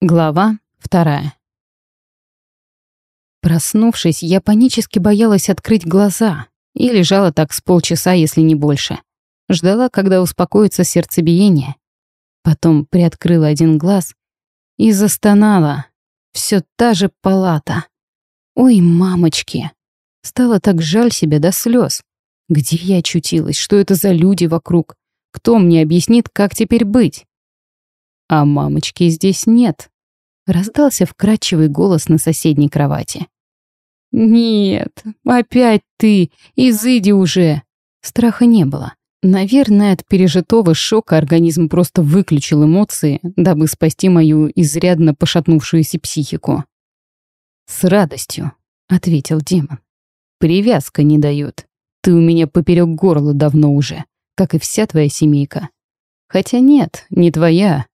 Глава вторая. Проснувшись, я панически боялась открыть глаза и лежала так с полчаса, если не больше. Ждала, когда успокоится сердцебиение. Потом приоткрыла один глаз и застонала. Все та же палата. Ой, мамочки. Стало так жаль себя до слез. Где я очутилась? Что это за люди вокруг? Кто мне объяснит, как теперь быть? А мамочки здесь нет. Раздался вкрадчивый голос на соседней кровати. «Нет, опять ты! Изыди уже!» Страха не было. Наверное, от пережитого шока организм просто выключил эмоции, дабы спасти мою изрядно пошатнувшуюся психику. «С радостью», — ответил демон. «Привязка не дает. Ты у меня поперек горла давно уже, как и вся твоя семейка. Хотя нет, не твоя,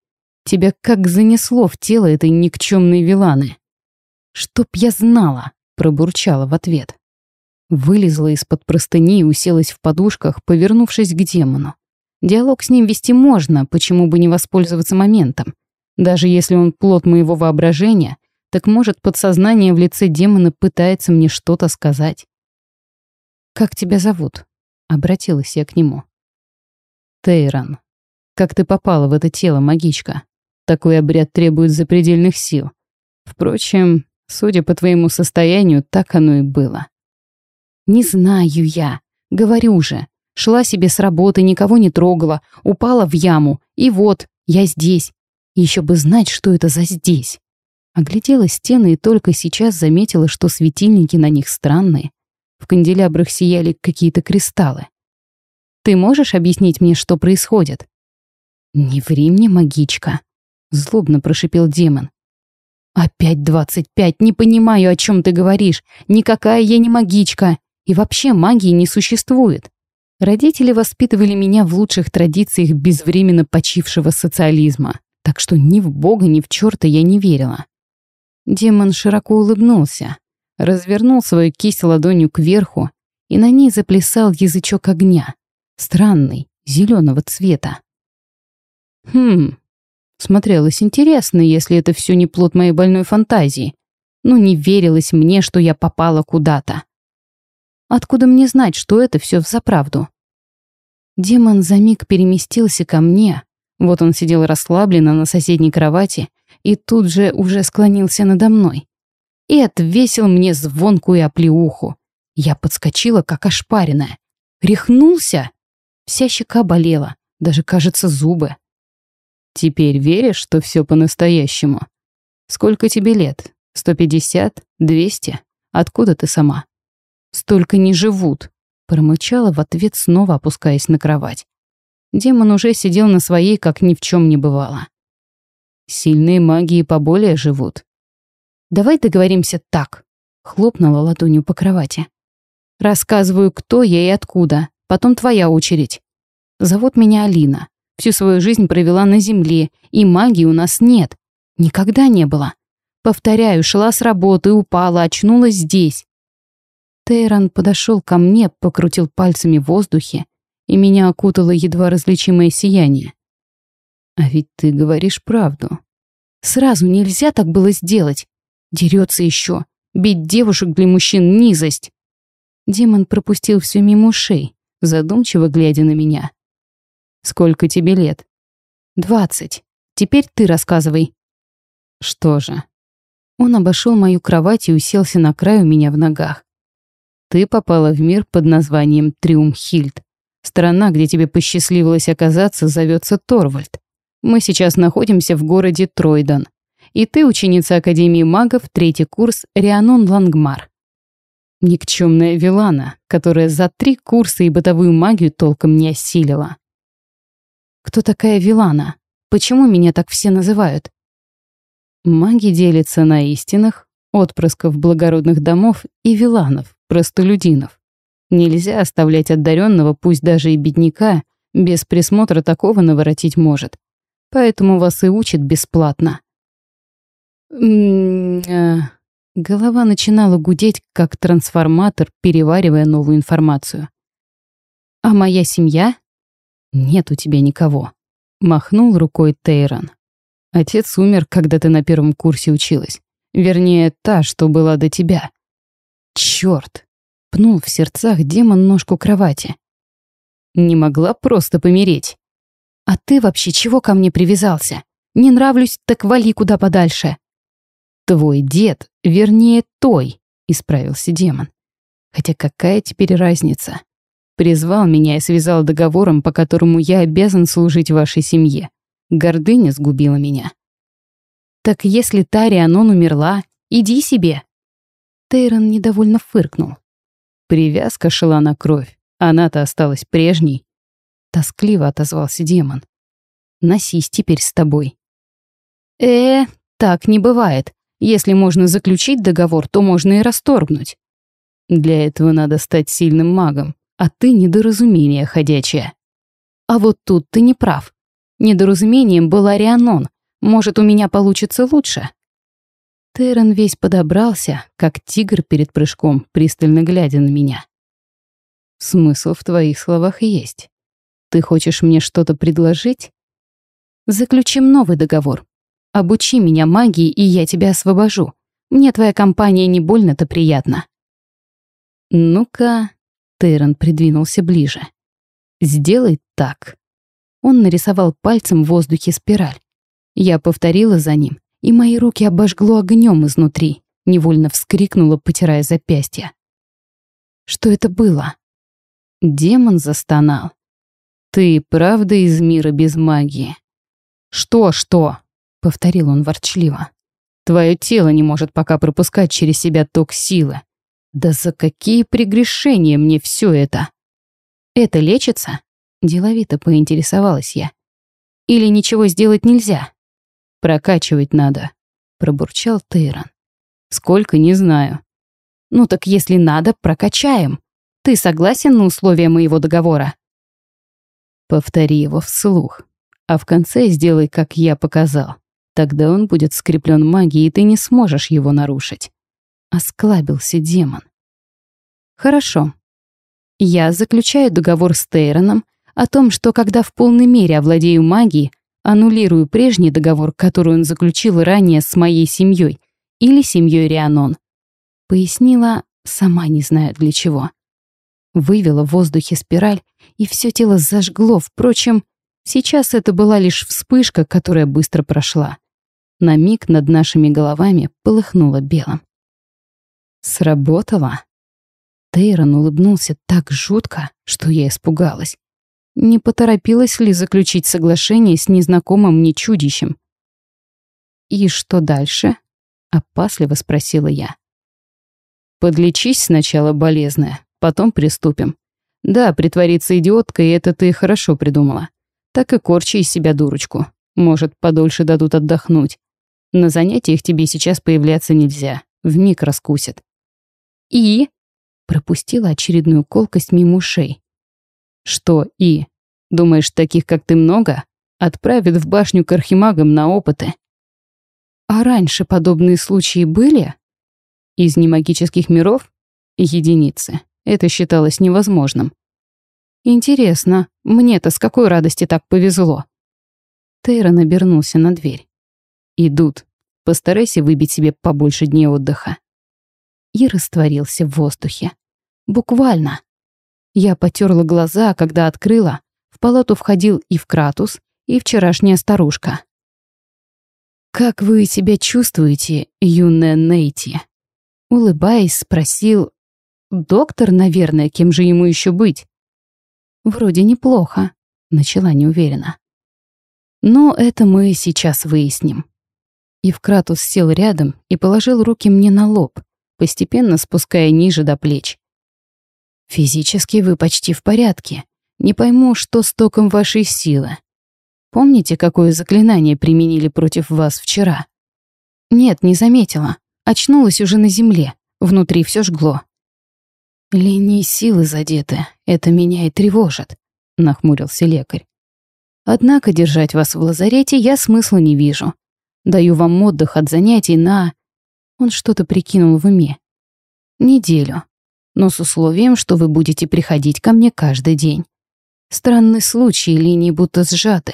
Тебя как занесло в тело этой никчемной виланы. «Чтоб я знала!» — пробурчала в ответ. Вылезла из-под простыни и уселась в подушках, повернувшись к демону. Диалог с ним вести можно, почему бы не воспользоваться моментом. Даже если он плод моего воображения, так может подсознание в лице демона пытается мне что-то сказать. «Как тебя зовут?» — обратилась я к нему. «Тейрон. Как ты попала в это тело, магичка?» Такой обряд требует запредельных сил. Впрочем, судя по твоему состоянию, так оно и было. Не знаю я. Говорю же. Шла себе с работы, никого не трогала, упала в яму. И вот, я здесь. Еще бы знать, что это за здесь. Оглядела стены и только сейчас заметила, что светильники на них странные. В канделябрах сияли какие-то кристаллы. Ты можешь объяснить мне, что происходит? Не ври мне, магичка. Злобно прошипел демон. «Опять двадцать пять, не понимаю, о чем ты говоришь. Никакая я не магичка. И вообще магии не существует. Родители воспитывали меня в лучших традициях безвременно почившего социализма, так что ни в бога, ни в черта я не верила». Демон широко улыбнулся, развернул свою кисть ладонью кверху, и на ней заплясал язычок огня, странный, зеленого цвета. «Хм, Смотрелось интересно, если это все не плод моей больной фантазии. Ну, не верилось мне, что я попала куда-то. Откуда мне знать, что это все взаправду? Демон за миг переместился ко мне. Вот он сидел расслабленно на соседней кровати и тут же уже склонился надо мной. И отвесил мне звонкую оплеуху. Я подскочила, как ошпаренная. Рехнулся? Вся щека болела, даже, кажется, зубы. Теперь веришь, что все по-настоящему? Сколько тебе лет? Сто пятьдесят? Двести? Откуда ты сама? Столько не живут, промычала в ответ, снова опускаясь на кровать. Демон уже сидел на своей, как ни в чем не бывало. Сильные маги и поболее живут. Давай договоримся так, хлопнула ладонью по кровати. Рассказываю, кто я и откуда, потом твоя очередь. Зовут меня Алина. Всю свою жизнь провела на земле, и магии у нас нет. Никогда не было. Повторяю, шла с работы, упала, очнулась здесь. Тейрон подошел ко мне, покрутил пальцами в воздухе, и меня окутало едва различимое сияние. А ведь ты говоришь правду. Сразу нельзя так было сделать. Дерется еще. Бить девушек для мужчин — низость. Демон пропустил все мимо ушей, задумчиво глядя на меня. Сколько тебе лет? Двадцать. Теперь ты рассказывай. Что же? Он обошел мою кровать и уселся на край у меня в ногах. Ты попала в мир под названием Триумхильд. Страна, где тебе посчастливилось оказаться, зовется Торвальд. Мы сейчас находимся в городе Тройдон. И ты ученица Академии магов, третий курс Рианон Лангмар. Никчемная Вилана, которая за три курса и бытовую магию толком не осилила. Кто такая Вилана? Почему меня так все называют? Маги делятся на истинных, отпрысков благородных домов и виланов, простолюдинов. Нельзя оставлять одаренного, пусть даже и бедняка, без присмотра такого наворотить может. Поэтому вас и учат бесплатно. М -м -м Голова начинала гудеть, как трансформатор, переваривая новую информацию. А моя семья? «Нет у тебя никого», — махнул рукой Тейрон. Отец умер, когда ты на первом курсе училась. Вернее, та, что была до тебя. Чёрт! Пнул в сердцах демон ножку кровати. Не могла просто помереть. А ты вообще чего ко мне привязался? Не нравлюсь, так вали куда подальше. Твой дед, вернее, той, исправился демон. Хотя какая теперь разница? Призвал меня и связал договором, по которому я обязан служить вашей семье. Гордыня сгубила меня. Так если Тарианон умерла, иди себе. Тейрон недовольно фыркнул. Привязка шла на кровь. Она-то осталась прежней. Тоскливо отозвался демон. Носись теперь с тобой. Э, так не бывает. Если можно заключить договор, то можно и расторгнуть. Для этого надо стать сильным магом, а ты недоразумение ходячее. А вот тут ты не прав. Недоразумением был Арианон. Может, у меня получится лучше? Террен весь подобрался, как тигр перед прыжком, пристально глядя на меня. Смысл в твоих словах есть. Ты хочешь мне что-то предложить? Заключим новый договор. Обучи меня магии, и я тебя освобожу. Мне твоя компания не больно-то приятна. Ну-ка, Тейрон придвинулся ближе. Сделай так. Он нарисовал пальцем в воздухе спираль. Я повторила за ним, и мои руки обожгло огнем изнутри. Невольно вскрикнула, потирая запястье. Что это было? Демон застонал. «Ты правда из мира без магии?» «Что-что?» — повторил он ворчливо. «Твое тело не может пока пропускать через себя ток силы. Да за какие прегрешения мне все это?» «Это лечится?» — деловито поинтересовалась я. «Или ничего сделать нельзя?» «Прокачивать надо», — пробурчал Тейрон. «Сколько, не знаю». «Ну так если надо, прокачаем. Ты согласен на условия моего договора?» Повтори его вслух, а в конце сделай, как я показал. Тогда он будет скреплен магией, и ты не сможешь его нарушить. Осклабился демон. Хорошо. Я заключаю договор с Тейроном о том, что когда в полной мере овладею магией, Аннулирую прежний договор, который он заключил ранее с моей семьей или семьей Рианон. Пояснила, сама не знаю для чего. Вывела в воздухе спираль, и все тело зажгло. Впрочем, сейчас это была лишь вспышка, которая быстро прошла. На миг над нашими головами полыхнуло белым. Сработало. Тейрон улыбнулся так жутко, что я испугалась. Не поторопилась ли заключить соглашение с незнакомым мне чудищем? «И что дальше?» — опасливо спросила я. «Подлечись сначала, болезная, потом приступим. Да, притвориться идиоткой — это ты хорошо придумала. Так и корчи из себя дурочку. Может, подольше дадут отдохнуть. На занятиях тебе сейчас появляться нельзя. Вмиг раскусят». «И?» — пропустила очередную колкость мимо ушей. Что и? Думаешь, таких, как ты, много? Отправят в башню к архимагам на опыты. А раньше подобные случаи были? Из немагических миров? Единицы. Это считалось невозможным. Интересно, мне-то с какой радости так повезло? Тейрон обернулся на дверь. Идут. Постарайся выбить себе побольше дней отдыха. И растворился в воздухе. Буквально. Я потерла глаза, когда открыла. В палату входил и в Кратус, и вчерашняя старушка. «Как вы себя чувствуете, юная Нейти?» Улыбаясь, спросил. «Доктор, наверное, кем же ему еще быть?» «Вроде неплохо», — начала неуверенно. «Но это мы сейчас выясним». Евкратус сел рядом и положил руки мне на лоб, постепенно спуская ниже до плеч. Физически вы почти в порядке. Не пойму, что с током вашей силы. Помните, какое заклинание применили против вас вчера? Нет, не заметила. Очнулась уже на земле. Внутри все жгло. Линии силы задеты. Это меня и тревожит, нахмурился лекарь. Однако держать вас в лазарете я смысла не вижу. Даю вам отдых от занятий на... Он что-то прикинул в уме. Неделю но с условием, что вы будете приходить ко мне каждый день. Странный случай, линии будто сжаты.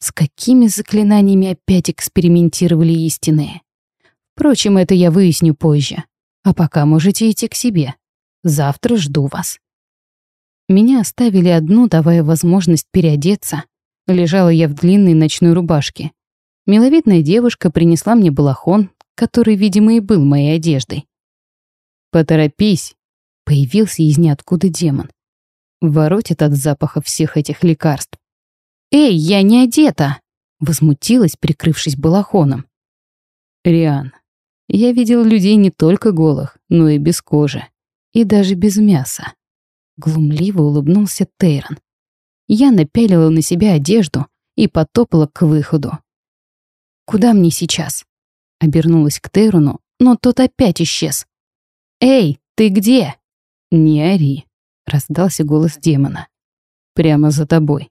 С какими заклинаниями опять экспериментировали истинные? Впрочем, это я выясню позже. А пока можете идти к себе. Завтра жду вас. Меня оставили одну, давая возможность переодеться. Лежала я в длинной ночной рубашке. Миловидная девушка принесла мне балахон, который, видимо, и был моей одеждой. «Поторопись!» — появился из ниоткуда демон. Воротит от запаха всех этих лекарств. «Эй, я не одета!» — возмутилась, прикрывшись балахоном. «Риан, я видел людей не только голых, но и без кожи. И даже без мяса». Глумливо улыбнулся Тейрон. Я напялила на себя одежду и потопала к выходу. «Куда мне сейчас?» Обернулась к Тейрону, но тот опять исчез. «Эй, ты где?» «Не ори», — раздался голос демона. «Прямо за тобой».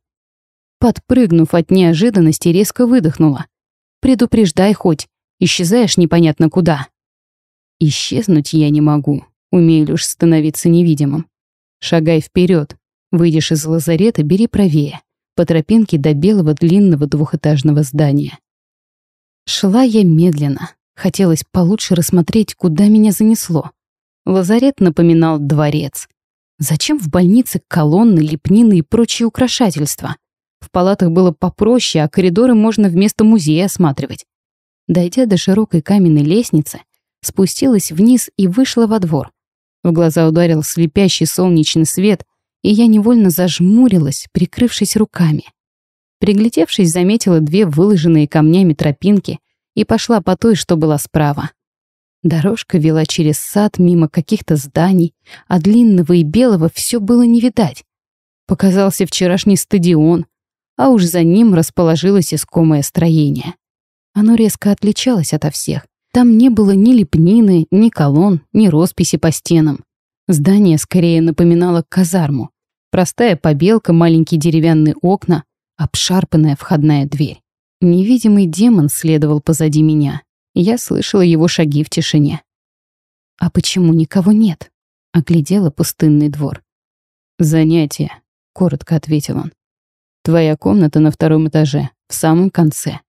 Подпрыгнув от неожиданности, резко выдохнула. «Предупреждай хоть, исчезаешь непонятно куда». «Исчезнуть я не могу, умею лишь становиться невидимым. Шагай вперед, выйдешь из лазарета, бери правее, по тропинке до белого длинного двухэтажного здания». Шла я медленно, хотелось получше рассмотреть, куда меня занесло. Лазарет напоминал дворец. Зачем в больнице колонны, лепнины и прочие украшательства? В палатах было попроще, а коридоры можно вместо музея осматривать. Дойдя до широкой каменной лестницы, спустилась вниз и вышла во двор. В глаза ударил слепящий солнечный свет, и я невольно зажмурилась, прикрывшись руками. Приглядевшись, заметила две выложенные камнями тропинки и пошла по той, что была справа. Дорожка вела через сад мимо каких-то зданий, а длинного и белого все было не видать. Показался вчерашний стадион, а уж за ним расположилось искомое строение. Оно резко отличалось ото всех. Там не было ни лепнины, ни колонн, ни росписи по стенам. Здание скорее напоминало казарму. Простая побелка, маленькие деревянные окна, обшарпанная входная дверь. Невидимый демон следовал позади меня. Я слышала его шаги в тишине. «А почему никого нет?» — оглядела пустынный двор. «Занятие», — коротко ответил он. Твоя комната на втором этаже, в самом конце.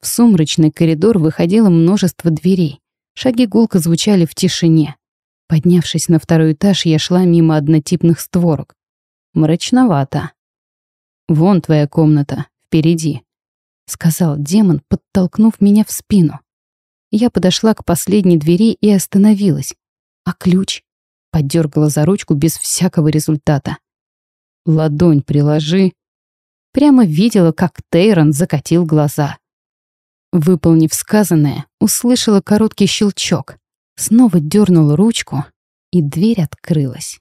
В сумрачный коридор выходило множество дверей. Шаги гулко звучали в тишине. Поднявшись на второй этаж, я шла мимо однотипных створок. Мрачновато. «Вон твоя комната, впереди», — сказал демон, подтолкнув меня в спину. Я подошла к последней двери и остановилась. «А ключ?» — поддергала за ручку без всякого результата. «Ладонь приложи», Прямо видела, как Тейрон закатил глаза. Выполнив сказанное, услышала короткий щелчок. Снова дернула ручку, и дверь открылась.